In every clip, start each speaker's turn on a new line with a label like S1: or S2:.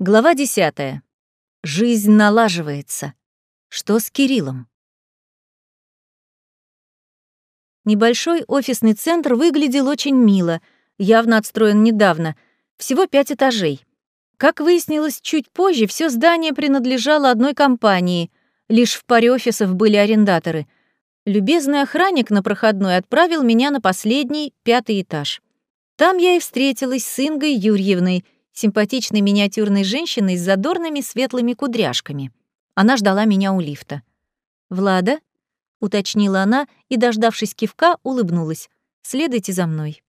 S1: Глава 10. Жизнь налаживается. Что с Кириллом? Небольшой офисный центр выглядел очень мило, явно отстроен недавно, всего пять этажей. Как выяснилось чуть позже, все здание принадлежало одной компании, лишь в паре офисов были арендаторы. Любезный охранник на проходной отправил меня на последний, пятый этаж. Там я и встретилась с Ингой Юрьевной — симпатичной миниатюрной женщиной с задорными светлыми кудряшками. Она ждала меня у лифта. «Влада?» — уточнила она и, дождавшись кивка, улыбнулась. «Следуйте за мной».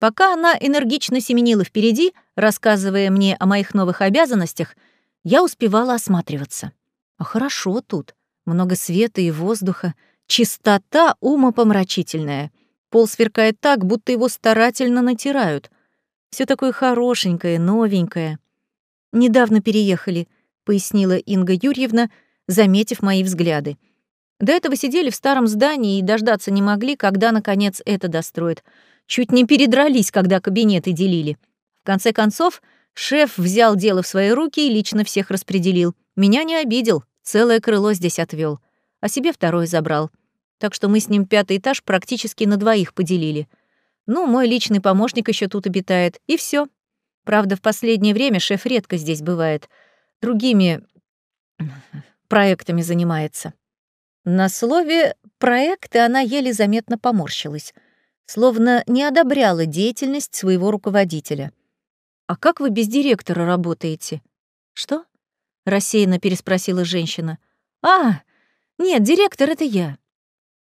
S1: Пока она энергично семенила впереди, рассказывая мне о моих новых обязанностях, я успевала осматриваться. А хорошо тут. Много света и воздуха. Чистота умопомрачительная. Пол сверкает так, будто его старательно натирают — все такое хорошенькое, новенькое. Недавно переехали, пояснила Инга Юрьевна, заметив мои взгляды. До этого сидели в старом здании и дождаться не могли, когда, наконец, это достроят. Чуть не передрались, когда кабинеты делили. В конце концов, шеф взял дело в свои руки и лично всех распределил. Меня не обидел, целое крыло здесь отвел, а себе второе забрал. Так что мы с ним пятый этаж практически на двоих поделили — ну, мой личный помощник еще тут обитает, и все. Правда, в последнее время шеф редко здесь бывает. Другими проектами занимается. На слове «проекты» она еле заметно поморщилась, словно не одобряла деятельность своего руководителя. «А как вы без директора работаете?» «Что?» — рассеянно переспросила женщина. «А, нет, директор — это я.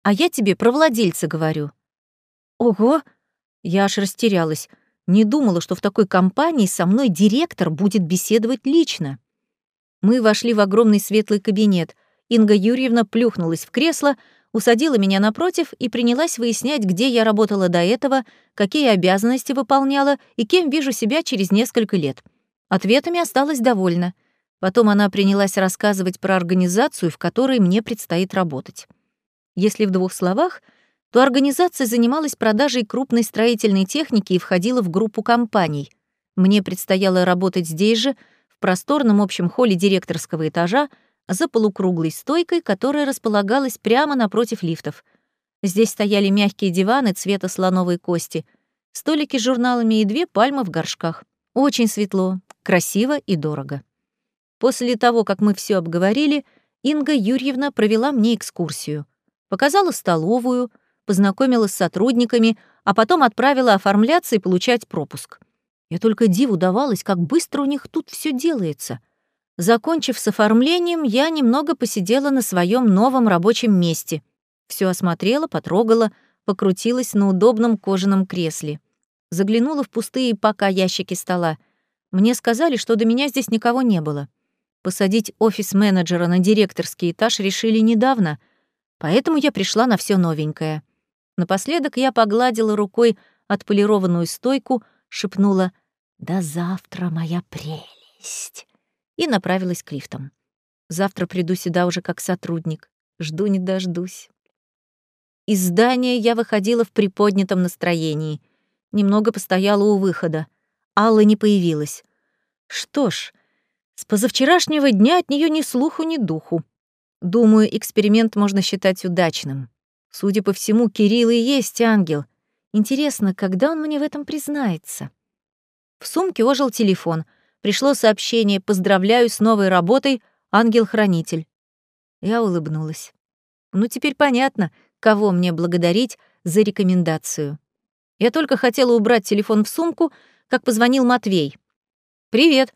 S1: А я тебе про владельца говорю». «Ого!» Я аж растерялась. Не думала, что в такой компании со мной директор будет беседовать лично. Мы вошли в огромный светлый кабинет. Инга Юрьевна плюхнулась в кресло, усадила меня напротив и принялась выяснять, где я работала до этого, какие обязанности выполняла и кем вижу себя через несколько лет. Ответами осталась довольна. Потом она принялась рассказывать про организацию, в которой мне предстоит работать. Если в двух словах — то организация занималась продажей крупной строительной техники и входила в группу компаний. Мне предстояло работать здесь же, в просторном общем холле директорского этажа, за полукруглой стойкой, которая располагалась прямо напротив лифтов. Здесь стояли мягкие диваны цвета слоновой кости, столики с журналами и две пальмы в горшках. Очень светло, красиво и дорого. После того, как мы все обговорили, Инга Юрьевна провела мне экскурсию. Показала столовую — познакомила с сотрудниками, а потом отправила оформляться и получать пропуск. Я только диву давалась, как быстро у них тут все делается. Закончив с оформлением, я немного посидела на своем новом рабочем месте. Все осмотрела, потрогала, покрутилась на удобном кожаном кресле. Заглянула в пустые пока ящики стола. Мне сказали, что до меня здесь никого не было. Посадить офис-менеджера на директорский этаж решили недавно, поэтому я пришла на все новенькое. Напоследок я погладила рукой отполированную стойку, шепнула «До завтра, моя прелесть!» и направилась к лифтам. Завтра приду сюда уже как сотрудник. Жду не дождусь. Из здания я выходила в приподнятом настроении. Немного постояла у выхода. Алла не появилась. Что ж, с позавчерашнего дня от нее ни слуху, ни духу. Думаю, эксперимент можно считать удачным. Судя по всему, Кирилл и есть ангел. Интересно, когда он мне в этом признается? В сумке ожил телефон. Пришло сообщение «Поздравляю с новой работой, ангел-хранитель». Я улыбнулась. Ну, теперь понятно, кого мне благодарить за рекомендацию. Я только хотела убрать телефон в сумку, как позвонил Матвей. «Привет.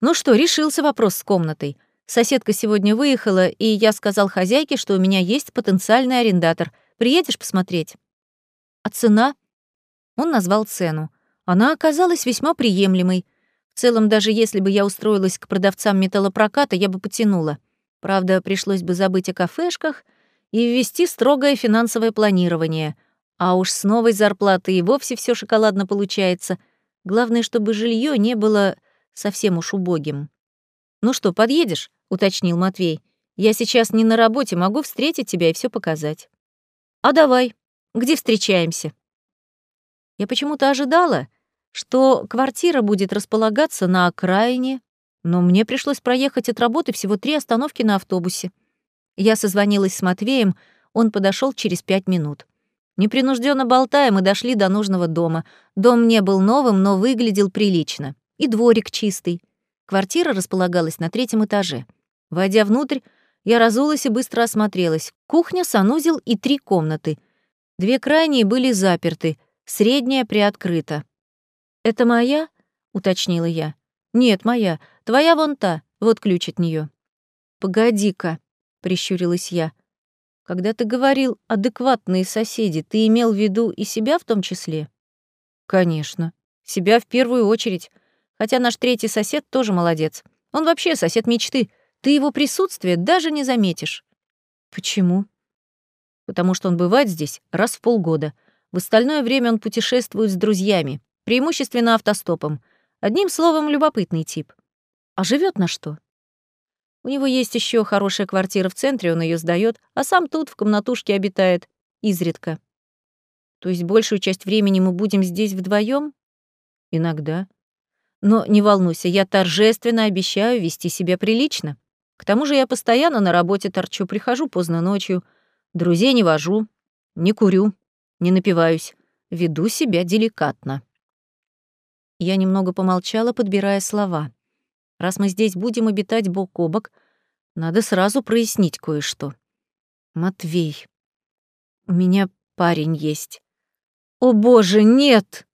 S1: Ну что, решился вопрос с комнатой. Соседка сегодня выехала, и я сказал хозяйке, что у меня есть потенциальный арендатор. Приедешь посмотреть?» «А цена?» Он назвал цену. Она оказалась весьма приемлемой. В целом, даже если бы я устроилась к продавцам металлопроката, я бы потянула. Правда, пришлось бы забыть о кафешках и ввести строгое финансовое планирование. А уж с новой зарплатой и вовсе все шоколадно получается. Главное, чтобы жилье не было совсем уж убогим. «Ну что, подъедешь?» — уточнил Матвей. «Я сейчас не на работе, могу встретить тебя и все показать». «А давай. Где встречаемся?» Я почему-то ожидала, что квартира будет располагаться на окраине, Но мне пришлось проехать от работы всего три остановки на автобусе. Я созвонилась с Матвеем, он подошел через пять минут. Непринужденно болтая, мы дошли до нужного дома. Дом не был новым, но выглядел прилично. И дворик чистый. Квартира располагалась на третьем этаже. Войдя внутрь, я разулась и быстро осмотрелась. Кухня, санузел и три комнаты. Две крайние были заперты, средняя приоткрыта. «Это моя?» — уточнила я. «Нет, моя. Твоя вон та. Вот ключ от нее. «Погоди-ка», — прищурилась я. «Когда ты говорил «адекватные соседи», ты имел в виду и себя в том числе?» «Конечно. Себя в первую очередь. Хотя наш третий сосед тоже молодец. Он вообще сосед мечты. Ты его присутствие даже не заметишь». «Почему?» «Потому что он бывает здесь раз в полгода. В остальное время он путешествует с друзьями, преимущественно автостопом. Одним словом, любопытный тип. А живет на что? У него есть еще хорошая квартира в центре, он ее сдает, а сам тут в комнатушке обитает, изредка. То есть большую часть времени мы будем здесь вдвоем? Иногда. Но не волнуйся, я торжественно обещаю вести себя прилично. К тому же я постоянно на работе торчу, прихожу поздно ночью, друзей не вожу, не курю, не напиваюсь, веду себя деликатно. Я немного помолчала, подбирая слова. Раз мы здесь будем обитать бок о бок, надо сразу прояснить кое-что. Матвей, у меня парень есть. О боже, нет!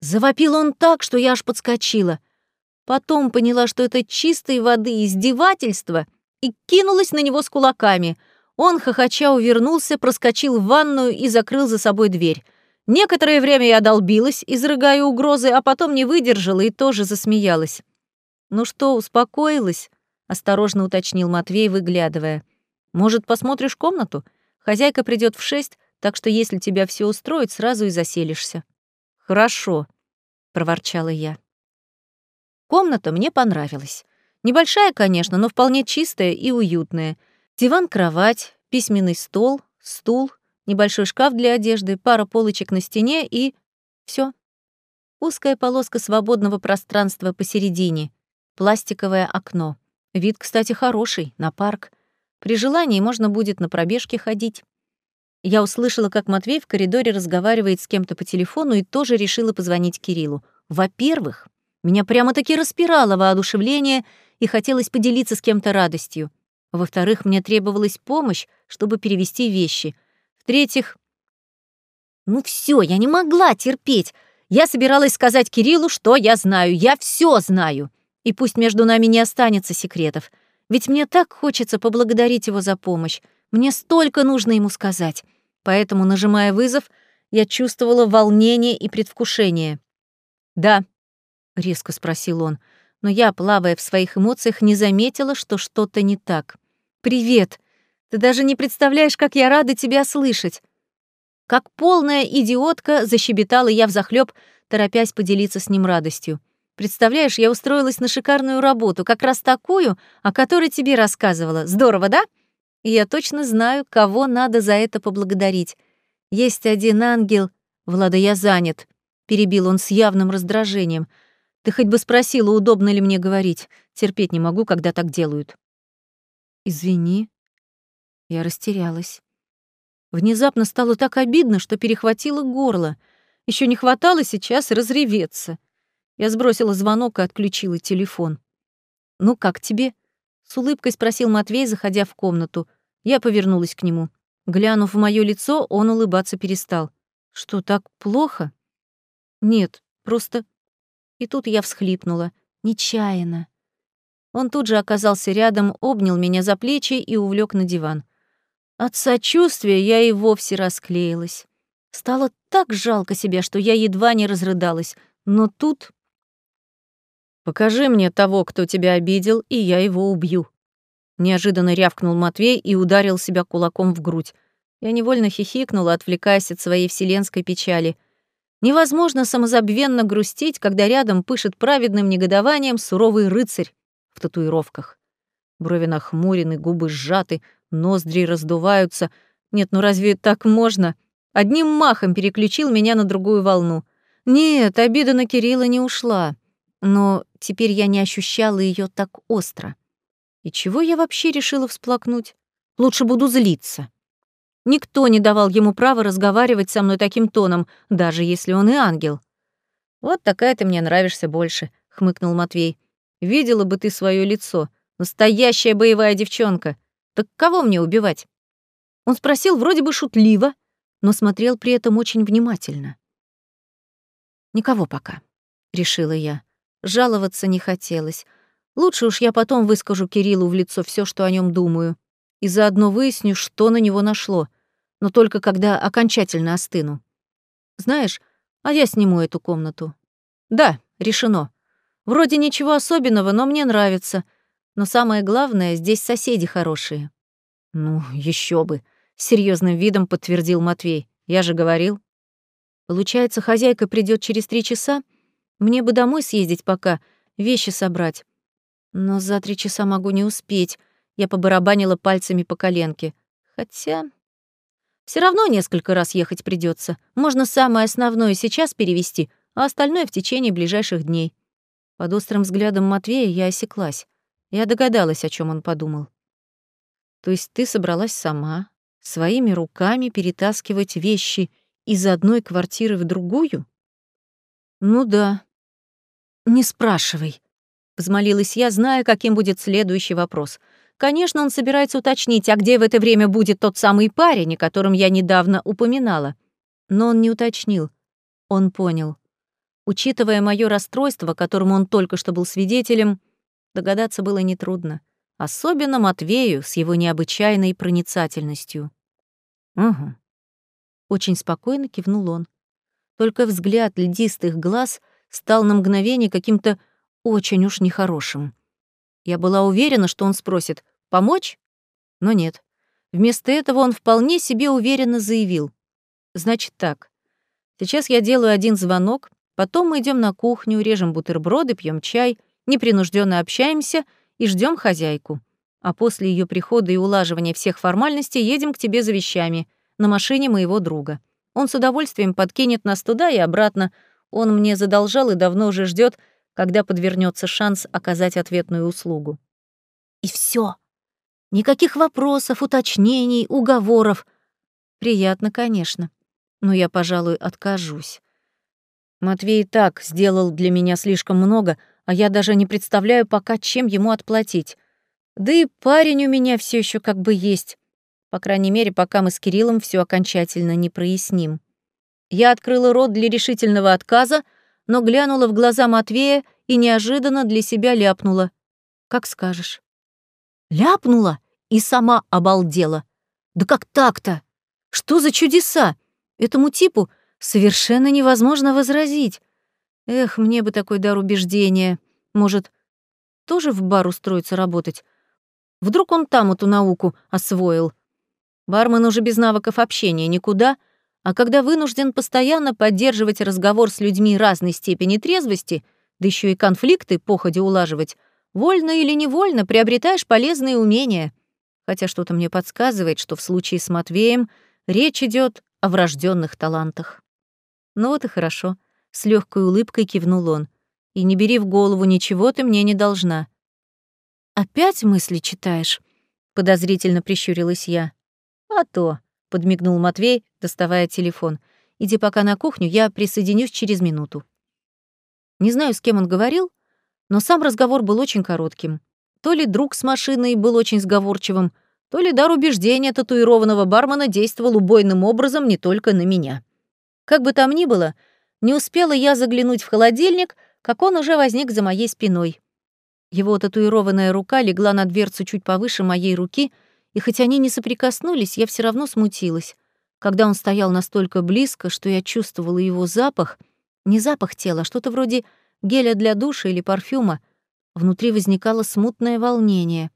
S1: Завопил он так, что я аж подскочила. Потом поняла, что это чистой воды издевательство, и кинулась на него с кулаками. Он, хохоча, увернулся, проскочил в ванную и закрыл за собой дверь. Некоторое время я долбилась, изрыгая угрозы, а потом не выдержала и тоже засмеялась. «Ну что, успокоилась?» — осторожно уточнил Матвей, выглядывая. «Может, посмотришь комнату? Хозяйка придет в шесть, так что если тебя все устроит, сразу и заселишься». «Хорошо», — проворчала я. Комната мне понравилась. Небольшая, конечно, но вполне чистая и уютная. Диван-кровать, письменный стол, стул — небольшой шкаф для одежды, пара полочек на стене и... все. Узкая полоска свободного пространства посередине, пластиковое окно. Вид, кстати, хороший, на парк. При желании можно будет на пробежке ходить. Я услышала, как Матвей в коридоре разговаривает с кем-то по телефону и тоже решила позвонить Кириллу. Во-первых, меня прямо-таки распирало воодушевление и хотелось поделиться с кем-то радостью. Во-вторых, мне требовалась помощь, чтобы перевести вещи — в-третьих, ну все, я не могла терпеть. Я собиралась сказать Кириллу, что я знаю. Я все знаю. И пусть между нами не останется секретов. Ведь мне так хочется поблагодарить его за помощь. Мне столько нужно ему сказать. Поэтому, нажимая вызов, я чувствовала волнение и предвкушение. «Да», — резко спросил он, но я, плавая в своих эмоциях, не заметила, что что-то не так. «Привет», ты даже не представляешь, как я рада тебя слышать. Как полная идиотка защебетала я взахлёб, торопясь поделиться с ним радостью. Представляешь, я устроилась на шикарную работу, как раз такую, о которой тебе рассказывала. Здорово, да? И я точно знаю, кого надо за это поблагодарить. Есть один ангел... Влада, я занят. Перебил он с явным раздражением. Ты хоть бы спросила, удобно ли мне говорить. Терпеть не могу, когда так делают. Извини, я растерялась. Внезапно стало так обидно, что перехватило горло. Еще не хватало сейчас разреветься. Я сбросила звонок и отключила телефон. «Ну как тебе?» — с улыбкой спросил Матвей, заходя в комнату. Я повернулась к нему. Глянув в моё лицо, он улыбаться перестал. «Что, так плохо?» «Нет, просто...» И тут я всхлипнула. Нечаянно. Он тут же оказался рядом, обнял меня за плечи и увлек на диван. От сочувствия я и вовсе расклеилась. Стало так жалко себя, что я едва не разрыдалась. Но тут... «Покажи мне того, кто тебя обидел, и я его убью». Неожиданно рявкнул Матвей и ударил себя кулаком в грудь. Я невольно хихикнула, отвлекаясь от своей вселенской печали. Невозможно самозабвенно грустить, когда рядом пышет праведным негодованием суровый рыцарь в татуировках. Брови нахмурены, губы сжаты, ноздри раздуваются. Нет, ну разве так можно? Одним махом переключил меня на другую волну. Нет, обида на Кирилла не ушла. Но теперь я не ощущала ее так остро. И чего я вообще решила всплакнуть? Лучше буду злиться. Никто не давал ему права разговаривать со мной таким тоном, даже если он и ангел. «Вот такая ты мне нравишься больше», — хмыкнул Матвей. «Видела бы ты свое лицо. Настоящая боевая девчонка. Так кого мне убивать?» Он спросил вроде бы шутливо, но смотрел при этом очень внимательно. «Никого пока», — решила я. Жаловаться не хотелось. Лучше уж я потом выскажу Кириллу в лицо все, что о нем думаю, и заодно выясню, что на него нашло, но только когда окончательно остыну. Знаешь, а я сниму эту комнату. Да, решено. Вроде ничего особенного, но мне нравится. Но самое главное, здесь соседи хорошие. Ну, еще бы, серьезным видом подтвердил Матвей. Я же говорил. Получается, хозяйка придет через три часа? Мне бы домой съездить пока, вещи собрать. Но за три часа могу не успеть. Я побарабанила пальцами по коленке. Хотя... все равно несколько раз ехать придется. Можно самое основное сейчас перевести, а остальное в течение ближайших дней. Под острым взглядом Матвея я осеклась. Я догадалась, о чем он подумал. То есть ты собралась сама, своими руками перетаскивать вещи из одной квартиры в другую? Ну да. Не спрашивай, взмолилась я, зная, каким будет следующий вопрос — Конечно, он собирается уточнить, а где в это время будет тот самый парень, о котором я недавно упоминала. Но он не уточнил. Он понял. Учитывая мое расстройство, которому он только что был свидетелем, догадаться было нетрудно. Особенно Матвею с его необычайной проницательностью. «Угу». Очень спокойно кивнул он. Только взгляд льдистых глаз стал на мгновение каким-то очень уж нехорошим. Я была уверена, что он спросит «помочь?», но нет. Вместо этого он вполне себе уверенно заявил. «Значит так, сейчас я делаю один звонок, потом мы идем на кухню, режем бутерброды, пьем чай, непринужденно общаемся и ждем хозяйку. А после ее прихода и улаживания всех формальностей едем к тебе за вещами на машине моего друга. Он с удовольствием подкинет нас туда и обратно. Он мне задолжал и давно уже ждет, когда подвернется шанс оказать ответную услугу. И все. Никаких вопросов, уточнений, уговоров. Приятно, конечно, но я, пожалуй, откажусь. Матвей так сделал для меня слишком много, а я даже не представляю пока, чем ему отплатить. Да и парень у меня все еще как бы есть. По крайней мере, пока мы с Кириллом все окончательно не проясним. Я открыла рот для решительного отказа, но глянула в глаза Матвея и неожиданно для себя ляпнула. «Как скажешь». Ляпнула и сама обалдела. «Да как так-то? Что за чудеса? Этому типу совершенно невозможно возразить. Эх, мне бы такой дар убеждения. Может, тоже в бар устроиться работать? Вдруг он там эту науку освоил? Бармен уже без навыков общения никуда, а когда вынужден постоянно поддерживать разговор с людьми разной степени трезвости, да еще и конфликты походе улаживать, вольно или невольно приобретаешь полезные умения. Хотя что-то мне подсказывает, что в случае с Матвеем речь идет о врожденных талантах. Ну вот и хорошо, с легкой улыбкой кивнул он. И не бери в голову, ничего ты мне не должна. Опять мысли читаешь? Подозрительно прищурилась я. А то, — подмигнул Матвей, доставая телефон. «Иди пока на кухню, я присоединюсь через минуту». Не знаю, с кем он говорил, но сам разговор был очень коротким. То ли друг с машиной был очень сговорчивым, то ли дар убеждения татуированного бармена действовал убойным образом не только на меня. Как бы там ни было, не успела я заглянуть в холодильник, как он уже возник за моей спиной. Его татуированная рука легла на дверцу чуть повыше моей руки — и хоть они не соприкоснулись, я все равно смутилась. Когда он стоял настолько близко, что я чувствовала его запах, не запах тела, а что-то вроде геля для душа или парфюма, внутри возникало смутное волнение.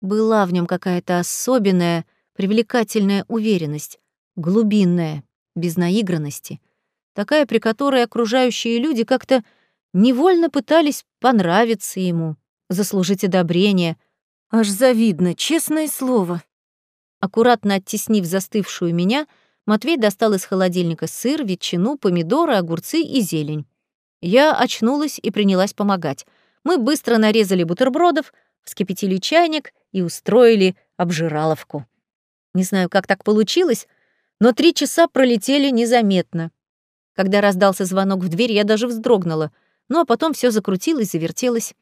S1: Была в нем какая-то особенная, привлекательная уверенность, глубинная, без наигранности, такая, при которой окружающие люди как-то невольно пытались понравиться ему, заслужить одобрение — Аж завидно, честное слово. Аккуратно оттеснив застывшую меня, Матвей достал из холодильника сыр, ветчину, помидоры, огурцы и зелень. Я очнулась и принялась помогать. Мы быстро нарезали бутербродов, вскипятили чайник и устроили обжираловку. Не знаю, как так получилось, но три часа пролетели незаметно. Когда раздался звонок в дверь, я даже вздрогнула, ну а потом все закрутилось, завертелось.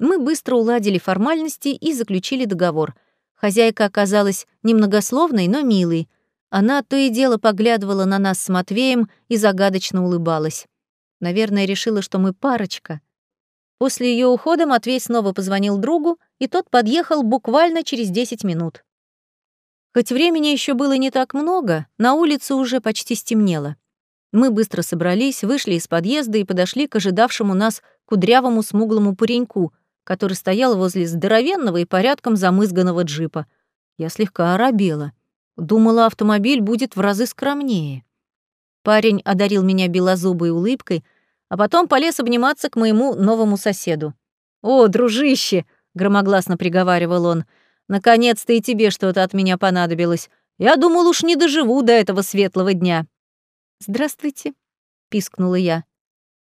S1: Мы быстро уладили формальности и заключили договор. Хозяйка оказалась немногословной, но милой. Она то и дело поглядывала на нас с Матвеем и загадочно улыбалась. Наверное, решила, что мы парочка. После ее ухода Матвей снова позвонил другу, и тот подъехал буквально через 10 минут. Хоть времени еще было не так много, на улице уже почти стемнело. Мы быстро собрались, вышли из подъезда и подошли к ожидавшему нас кудрявому смуглому пареньку, который стоял возле здоровенного и порядком замызганного джипа. Я слегка оробела. Думала, автомобиль будет в разы скромнее. Парень одарил меня белозубой улыбкой, а потом полез обниматься к моему новому соседу. «О, дружище!» — громогласно приговаривал он. «Наконец-то и тебе что-то от меня понадобилось. Я думал, уж не доживу до этого светлого дня». «Здравствуйте», — пискнула я.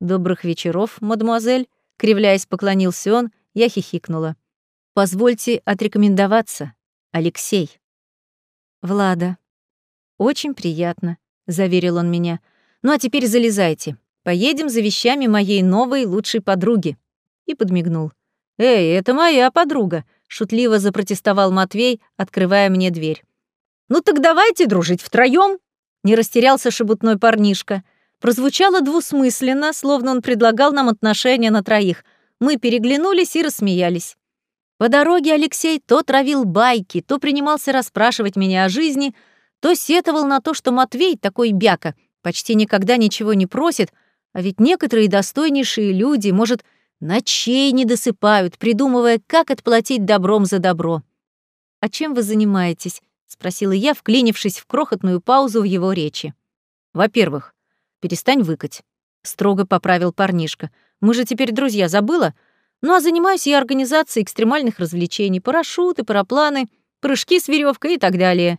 S1: «Добрых вечеров, мадемуазель», — кривляясь поклонился он, я хихикнула. «Позвольте отрекомендоваться. Алексей». «Влада». «Очень приятно», — заверил он меня. «Ну а теперь залезайте. Поедем за вещами моей новой лучшей подруги». И подмигнул. «Эй, это моя подруга», — шутливо запротестовал Матвей, открывая мне дверь. «Ну так давайте дружить втроём», — не растерялся шебутной парнишка. Прозвучало двусмысленно, словно он предлагал нам отношения на троих. Мы переглянулись и рассмеялись. По дороге Алексей то травил байки, то принимался расспрашивать меня о жизни, то сетовал на то, что Матвей, такой бяка, почти никогда ничего не просит, а ведь некоторые достойнейшие люди, может, ночей не досыпают, придумывая, как отплатить добром за добро. «А чем вы занимаетесь?» — спросила я, вклинившись в крохотную паузу в его речи. «Во-первых, перестань выкать», — строго поправил парнишка. «Мы же теперь друзья, забыла? Ну а занимаюсь я организацией экстремальных развлечений, парашюты, парапланы, прыжки с веревкой и так далее».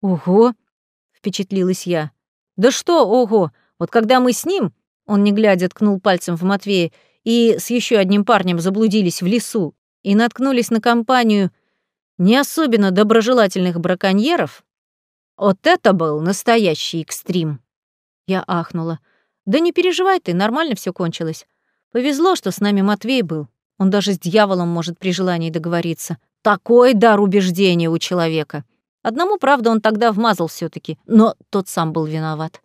S1: «Ого!» — впечатлилась я. «Да что ого? Вот когда мы с ним...» Он, не глядя, ткнул пальцем в Матвея, и с еще одним парнем заблудились в лесу и наткнулись на компанию не особенно доброжелательных браконьеров, вот это был настоящий экстрим. Я ахнула. Да не переживай ты, нормально все кончилось. Повезло, что с нами Матвей был. Он даже с дьяволом может при желании договориться. Такой дар убеждения у человека. Одному, правда, он тогда вмазал все таки но тот сам был виноват.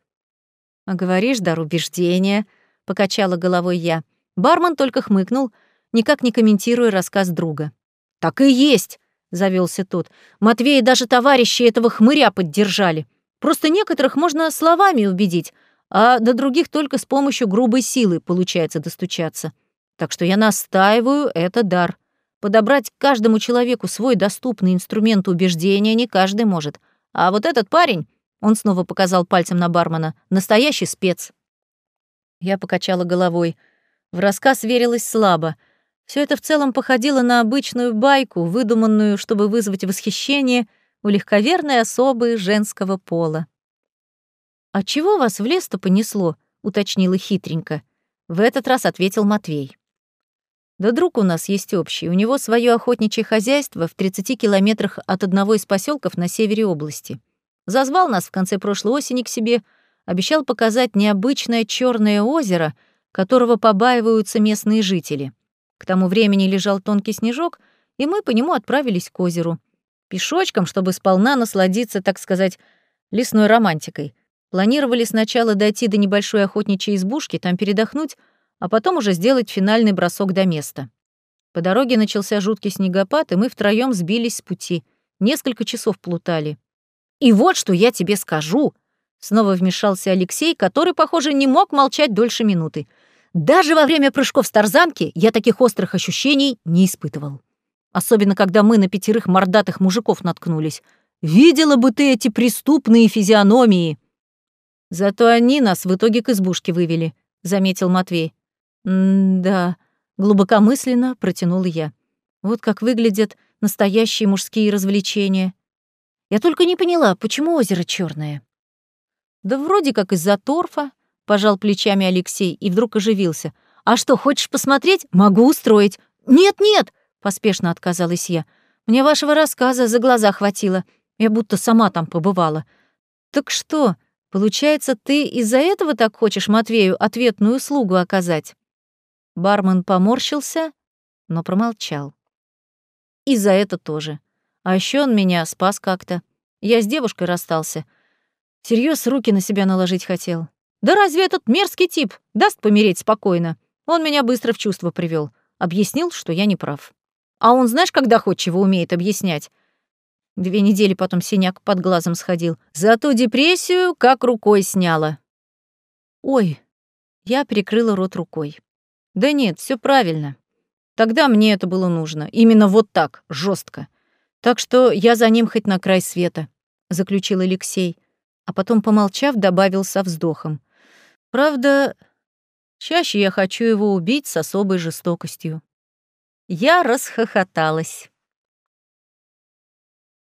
S1: «А говоришь, дар убеждения», — покачала головой я. Бармен только хмыкнул, никак не комментируя рассказ друга. «Так и есть», — завелся тот. «Матвей даже товарищи этого хмыря поддержали. Просто некоторых можно словами убедить, а до других только с помощью грубой силы получается достучаться. Так что я настаиваю, это дар. Подобрать каждому человеку свой доступный инструмент убеждения не каждый может. А вот этот парень, он снова показал пальцем на бармена, настоящий спец. Я покачала головой. В рассказ верилось слабо. Все это в целом походило на обычную байку, выдуманную, чтобы вызвать восхищение у легковерной особы женского пола. «А чего вас в лес-то понесло?» — уточнила хитренько. В этот раз ответил Матвей. Да друг у нас есть общий. У него свое охотничье хозяйство в 30 километрах от одного из поселков на севере области. Зазвал нас в конце прошлой осени к себе, обещал показать необычное черное озеро, которого побаиваются местные жители. К тому времени лежал тонкий снежок, и мы по нему отправились к озеру. Пешочком, чтобы сполна насладиться, так сказать, лесной романтикой. Планировали сначала дойти до небольшой охотничьей избушки, там передохнуть, а потом уже сделать финальный бросок до места. По дороге начался жуткий снегопад, и мы втроём сбились с пути. Несколько часов плутали. «И вот что я тебе скажу!» Снова вмешался Алексей, который, похоже, не мог молчать дольше минуты. «Даже во время прыжков с тарзанки я таких острых ощущений не испытывал. Особенно, когда мы на пятерых мордатых мужиков наткнулись. Видела бы ты эти преступные физиономии!» «Зато они нас в итоге к избушке вывели», — заметил Матвей. «Да», — глубокомысленно протянул я. «Вот как выглядят настоящие мужские развлечения. Я только не поняла, почему озеро черное. Да вроде как из-за торфа, пожал плечами Алексей и вдруг оживился. А что, хочешь посмотреть? Могу устроить. Нет-нет, поспешно отказалась я. Мне вашего рассказа за глаза хватило. Я будто сама там побывала. Так что, получается, ты из-за этого так хочешь Матвею ответную услугу оказать? Бармен поморщился, но промолчал. И за это тоже. А еще он меня спас как-то. Я с девушкой расстался. Всерьез руки на себя наложить хотел. Да разве этот мерзкий тип даст помереть спокойно? Он меня быстро в чувство привел, Объяснил, что я не прав. А он знаешь, когда чего умеет объяснять? Две недели потом синяк под глазом сходил. Зато депрессию как рукой сняла. Ой, я прикрыла рот рукой. Да нет, все правильно. Тогда мне это было нужно. Именно вот так, жестко. Так что я за ним хоть на край света, заключил Алексей, а потом, помолчав, добавил со вздохом. Правда, чаще я хочу его убить с особой жестокостью. Я расхохоталась.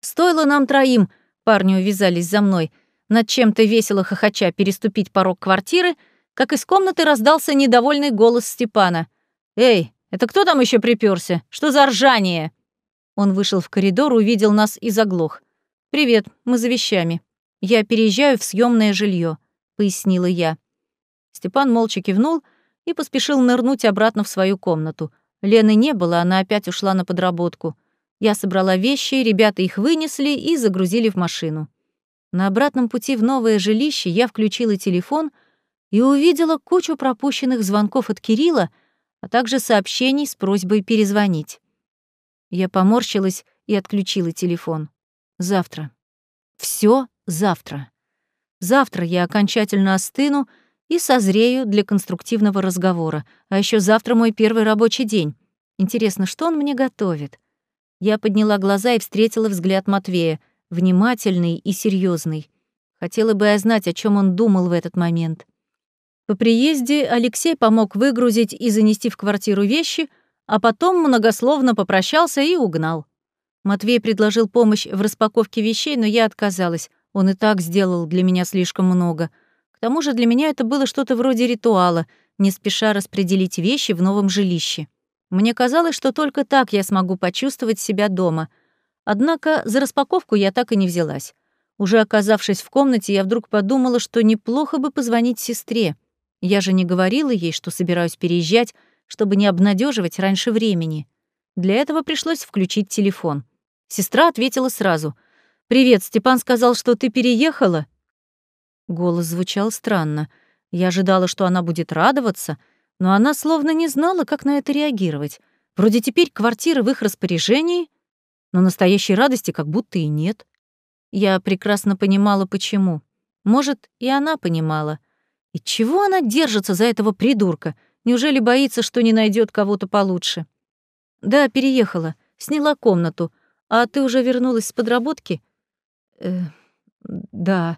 S1: Стоило нам троим, парни увязались за мной, над чем-то весело хохоча переступить порог квартиры, как из комнаты раздался недовольный голос Степана. «Эй, это кто там еще приперся? Что за ржание?» Он вышел в коридор, увидел нас и заглох. «Привет, мы за вещами. Я переезжаю в съемное жилье, пояснила я. Степан молча кивнул и поспешил нырнуть обратно в свою комнату. Лены не было, она опять ушла на подработку. Я собрала вещи, ребята их вынесли и загрузили в машину. На обратном пути в новое жилище я включила телефон и увидела кучу пропущенных звонков от Кирилла, а также сообщений с просьбой перезвонить. Я поморщилась и отключила телефон. Завтра. Все завтра. Завтра я окончательно остыну и созрею для конструктивного разговора. А еще завтра мой первый рабочий день. Интересно, что он мне готовит? Я подняла глаза и встретила взгляд Матвея, внимательный и серьезный. Хотела бы я знать, о чем он думал в этот момент. По приезде Алексей помог выгрузить и занести в квартиру вещи, а потом многословно попрощался и угнал. Матвей предложил помощь в распаковке вещей, но я отказалась. Он и так сделал для меня слишком много. К тому же для меня это было что-то вроде ритуала, не спеша распределить вещи в новом жилище. Мне казалось, что только так я смогу почувствовать себя дома. Однако за распаковку я так и не взялась. Уже оказавшись в комнате, я вдруг подумала, что неплохо бы позвонить сестре. Я же не говорила ей, что собираюсь переезжать, чтобы не обнадеживать раньше времени. Для этого пришлось включить телефон. Сестра ответила сразу. «Привет, Степан сказал, что ты переехала?» Голос звучал странно. Я ожидала, что она будет радоваться, но она словно не знала, как на это реагировать. Вроде теперь квартира в их распоряжении, но настоящей радости как будто и нет. Я прекрасно понимала, почему. Может, и она понимала. И чего она держится за этого придурка? Неужели боится, что не найдет кого-то получше? Да, переехала, сняла комнату. А ты уже вернулась с подработки? Э, да.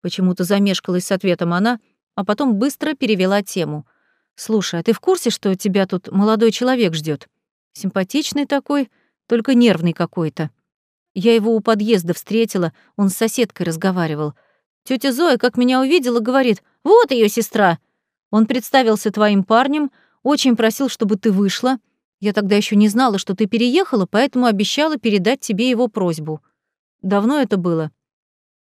S1: Почему-то замешкалась с ответом она, а потом быстро перевела тему. Слушай, а ты в курсе, что тебя тут молодой человек ждет? Симпатичный такой, только нервный какой-то. Я его у подъезда встретила, он с соседкой разговаривал. Тетя Зоя, как меня увидела, говорит, вот ее сестра. Он представился твоим парнем, очень просил, чтобы ты вышла. Я тогда еще не знала, что ты переехала, поэтому обещала передать тебе его просьбу. Давно это было?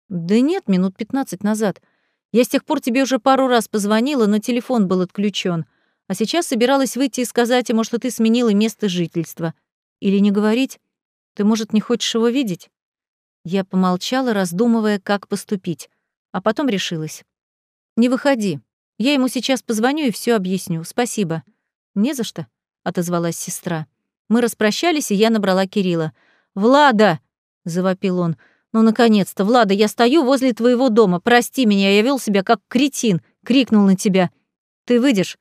S1: Да нет, минут пятнадцать назад. Я с тех пор тебе уже пару раз позвонила, но телефон был отключен. А сейчас собиралась выйти и сказать ему, что ты сменила место жительства. Или не говорить? Ты, может, не хочешь его видеть? Я помолчала, раздумывая, как поступить, а потом решилась. «Не выходи. Я ему сейчас позвоню и все объясню. Спасибо». «Не за что», — отозвалась сестра. Мы распрощались, и я набрала Кирилла. «Влада!» — завопил он. «Ну, наконец-то, Влада, я стою возле твоего дома. Прости меня, я вел себя как кретин. Крикнул на тебя. Ты выйдешь?»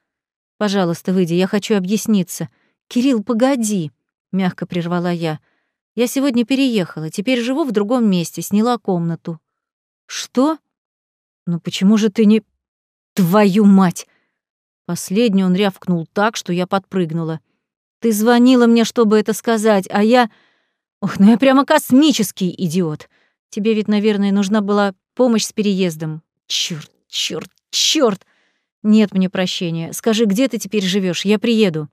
S1: «Пожалуйста, выйди, я хочу объясниться». «Кирилл, погоди!» — мягко прервала я. «Я сегодня переехала, теперь живу в другом месте, сняла комнату». «Что?» «Ну почему же ты не...» «Твою мать!» Последний он рявкнул так, что я подпрыгнула. «Ты звонила мне, чтобы это сказать, а я... Ох, ну я прямо космический идиот. Тебе ведь, наверное, нужна была помощь с переездом. Чёрт, чёрт, чёрт!» Нет мне прощения. Скажи, где ты теперь живешь? Я приеду.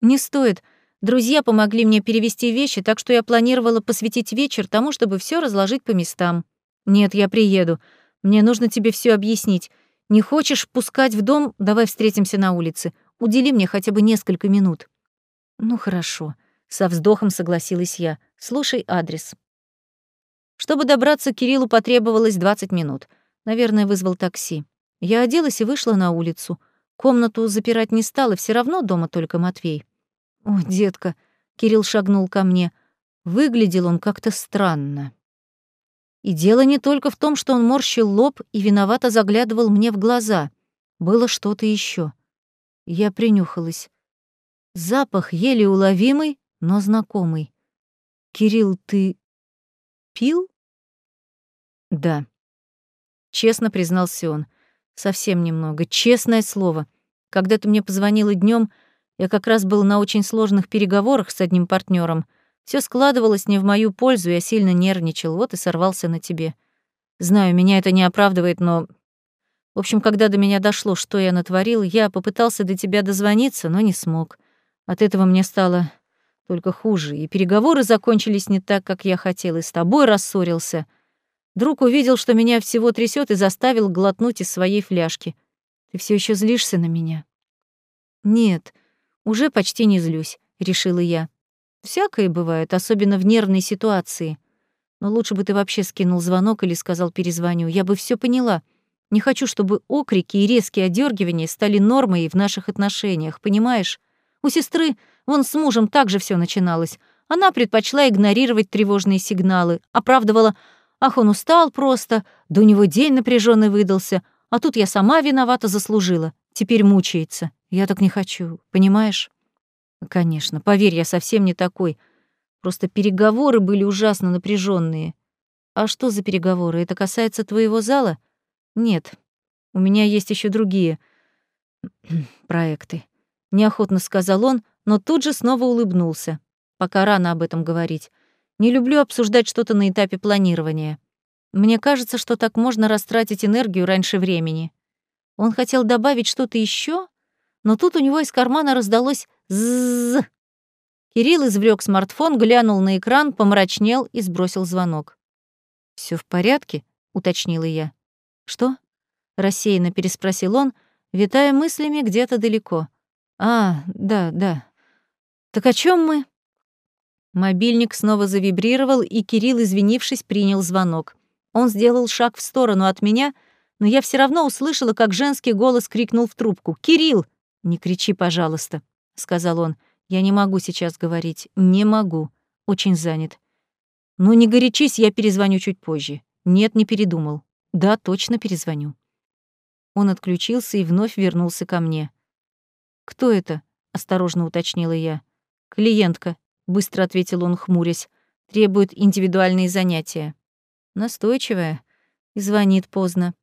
S1: Не стоит. Друзья помогли мне перевести вещи, так что я планировала посвятить вечер тому, чтобы все разложить по местам. Нет, я приеду. Мне нужно тебе все объяснить. Не хочешь пускать в дом? Давай встретимся на улице. Удели мне хотя бы несколько минут. Ну хорошо, со вздохом согласилась я. Слушай адрес. Чтобы добраться Кириллу, потребовалось 20 минут. Наверное, вызвал такси. Я оделась и вышла на улицу. Комнату запирать не стала, все равно дома только Матвей. «О, детка!» — Кирилл шагнул ко мне. Выглядел он как-то странно. И дело не только в том, что он морщил лоб и виновато заглядывал мне в глаза. Было что-то еще. Я принюхалась. Запах еле уловимый, но знакомый. «Кирилл, ты пил?» «Да», — честно признался он. «Совсем немного. Честное слово. Когда ты мне позвонила днем, я как раз был на очень сложных переговорах с одним партнером. Все складывалось не в мою пользу, я сильно нервничал, вот и сорвался на тебе. Знаю, меня это не оправдывает, но... В общем, когда до меня дошло, что я натворил, я попытался до тебя дозвониться, но не смог. От этого мне стало только хуже, и переговоры закончились не так, как я хотел, и с тобой рассорился. Друг увидел, что меня всего трясет, и заставил глотнуть из своей фляжки. Ты все еще злишься на меня? Нет, уже почти не злюсь, решила я. Всякое бывает, особенно в нервной ситуации. Но лучше бы ты вообще скинул звонок или сказал перезвоню. Я бы все поняла. Не хочу, чтобы окрики и резкие одергивания стали нормой в наших отношениях, понимаешь? У сестры вон с мужем также все начиналось. Она предпочла игнорировать тревожные сигналы, оправдывала «Ах, он устал просто, да него день напряженный выдался, а тут я сама виновата заслужила, теперь мучается. Я так не хочу, понимаешь?» Конечно, поверь, я совсем не такой. Просто переговоры были ужасно напряженные. А что за переговоры? Это касается твоего зала? Нет. У меня есть еще другие проекты. Неохотно сказал он, но тут же снова улыбнулся. Пока рано об этом говорить. Не люблю обсуждать что-то на этапе планирования. Мне кажется, что так можно растратить энергию раньше времени. Он хотел добавить что-то еще, но тут у него из кармана раздалось «зззз». Кирилл извлек смартфон, глянул на экран, помрачнел и сбросил звонок. Все в порядке?» — уточнила я. «Что?» — рассеянно переспросил он, витая мыслями где-то далеко. «А, да, да. Так о чем мы?» Мобильник снова завибрировал, и Кирилл, извинившись, принял звонок. Он сделал шаг в сторону от меня, но я все равно услышала, как женский голос крикнул в трубку. «Кирилл, «Не кричи, пожалуйста», — сказал он. «Я не могу сейчас говорить. Не могу. Очень занят. Ну, не горячись, я перезвоню чуть позже. Нет, не передумал. Да, точно перезвоню». Он отключился и вновь вернулся ко мне. «Кто это?» — осторожно уточнила я. «Клиентка», — быстро ответил он, хмурясь. «Требует индивидуальные занятия». Настойчивая. И звонит поздно.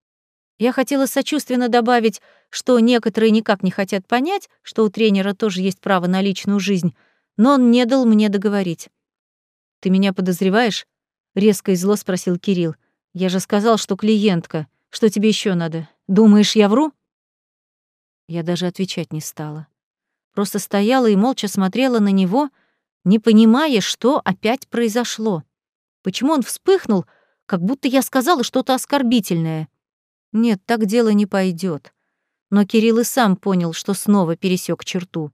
S1: Я хотела сочувственно добавить, что некоторые никак не хотят понять, что у тренера тоже есть право на личную жизнь, но он не дал мне договорить. «Ты меня подозреваешь?» — резко и зло спросил Кирилл. «Я же сказал, что клиентка. Что тебе еще надо? Думаешь, я вру?» Я даже отвечать не стала. Просто стояла и молча смотрела на него, не понимая, что опять произошло. Почему он вспыхнул, как будто я сказала что-то оскорбительное. Нет, так дело не пойдет. Но Кирилл и сам понял, что снова пересек черту.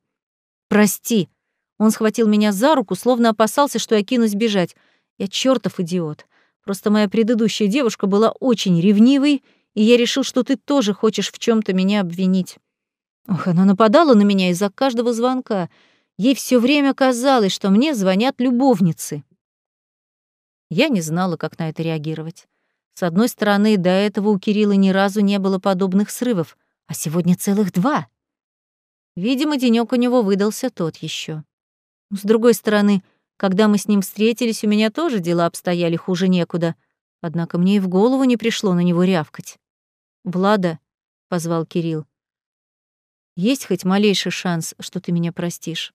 S1: «Прости!» Он схватил меня за руку, словно опасался, что я кинусь бежать. Я чертов идиот. Просто моя предыдущая девушка была очень ревнивой, и я решил, что ты тоже хочешь в чем то меня обвинить. Ох, она нападала на меня из-за каждого звонка. Ей все время казалось, что мне звонят любовницы. Я не знала, как на это реагировать. С одной стороны, до этого у Кирилла ни разу не было подобных срывов, а сегодня целых два. Видимо, денёк у него выдался тот еще. С другой стороны, когда мы с ним встретились, у меня тоже дела обстояли хуже некуда. Однако мне и в голову не пришло на него рявкать. «Влада», — позвал Кирилл, — «есть хоть малейший шанс, что ты меня простишь?»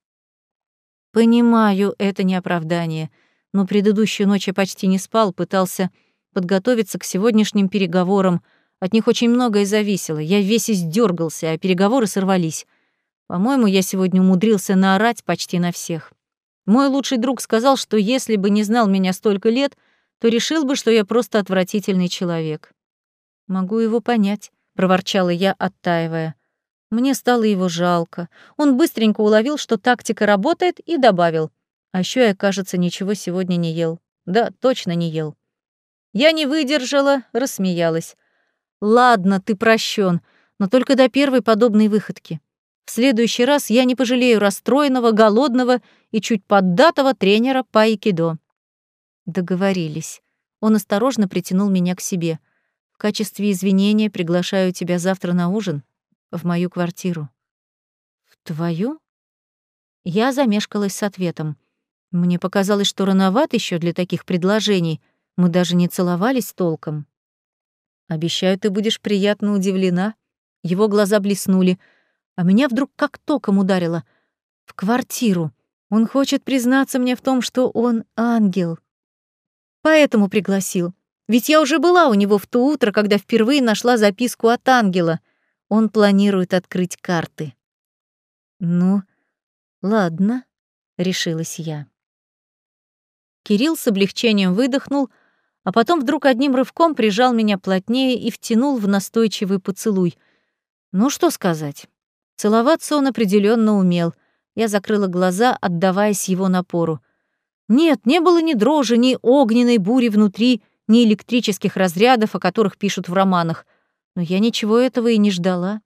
S1: «Понимаю, это не оправдание, но предыдущую ночь я почти не спал, пытался подготовиться к сегодняшним переговорам, От них очень многое зависело. Я весь издергался, а переговоры сорвались. По-моему, я сегодня умудрился наорать почти на всех. Мой лучший друг сказал, что если бы не знал меня столько лет, то решил бы, что я просто отвратительный человек. «Могу его понять», — проворчала я, оттаивая. Мне стало его жалко. Он быстренько уловил, что тактика работает, и добавил. А еще я, кажется, ничего сегодня не ел. Да, точно не ел. Я не выдержала, рассмеялась. «Ладно, ты прощен, но только до первой подобной выходки. В следующий раз я не пожалею расстроенного, голодного и чуть поддатого тренера по айкидо». Договорились. Он осторожно притянул меня к себе. «В качестве извинения приглашаю тебя завтра на ужин в мою квартиру». «В твою?» Я замешкалась с ответом. Мне показалось, что рановат еще для таких предложений. Мы даже не целовались толком. Обещаю, ты будешь приятно удивлена. Его глаза блеснули, а меня вдруг как током ударило. В квартиру. Он хочет признаться мне в том, что он ангел. Поэтому пригласил. Ведь я уже была у него в то утро, когда впервые нашла записку от ангела. Он планирует открыть карты. Ну, ладно, решилась я. Кирилл с облегчением выдохнул, а потом вдруг одним рывком прижал меня плотнее и втянул в настойчивый поцелуй. Ну что сказать? Целоваться он определенно умел. Я закрыла глаза, отдаваясь его напору. Нет, не было ни дрожи, ни огненной бури внутри, ни электрических разрядов, о которых пишут в романах. Но я ничего этого и не ждала.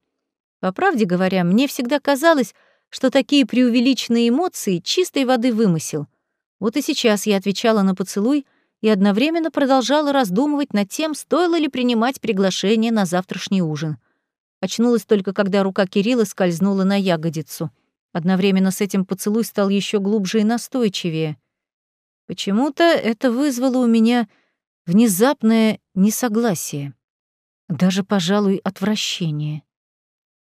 S1: По правде говоря, мне всегда казалось, что такие преувеличенные эмоции — чистой воды вымысел — вот и сейчас я отвечала на поцелуй и одновременно продолжала раздумывать над тем, стоило ли принимать приглашение на завтрашний ужин. Очнулась только, когда рука Кирилла скользнула на ягодицу. Одновременно с этим поцелуй стал еще глубже и настойчивее. Почему-то это вызвало у меня внезапное несогласие. Даже, пожалуй, отвращение.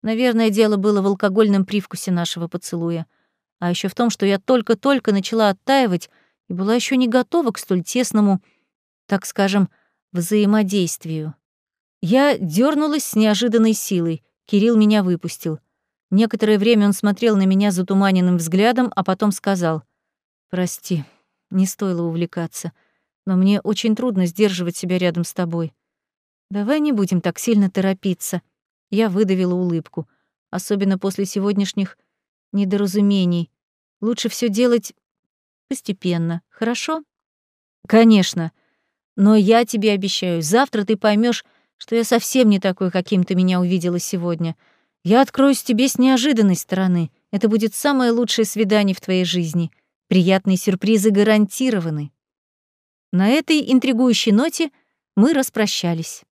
S1: Наверное, дело было в алкогольном привкусе нашего поцелуя — а еще в том, что я только-только начала оттаивать и была еще не готова к столь тесному, так скажем, взаимодействию. Я дернулась с неожиданной силой. Кирилл меня выпустил. Некоторое время он смотрел на меня затуманенным взглядом, а потом сказал: "Прости, не стоило увлекаться, но мне очень трудно сдерживать себя рядом с тобой. Давай не будем так сильно торопиться". Я выдавила улыбку, особенно после сегодняшних недоразумений. Лучше все делать постепенно, хорошо? Конечно. Но я тебе обещаю, завтра ты поймешь, что я совсем не такой, каким ты меня увидела сегодня. Я откроюсь тебе с неожиданной стороны. Это будет самое лучшее свидание в твоей жизни. Приятные сюрпризы гарантированы. На этой интригующей ноте мы распрощались.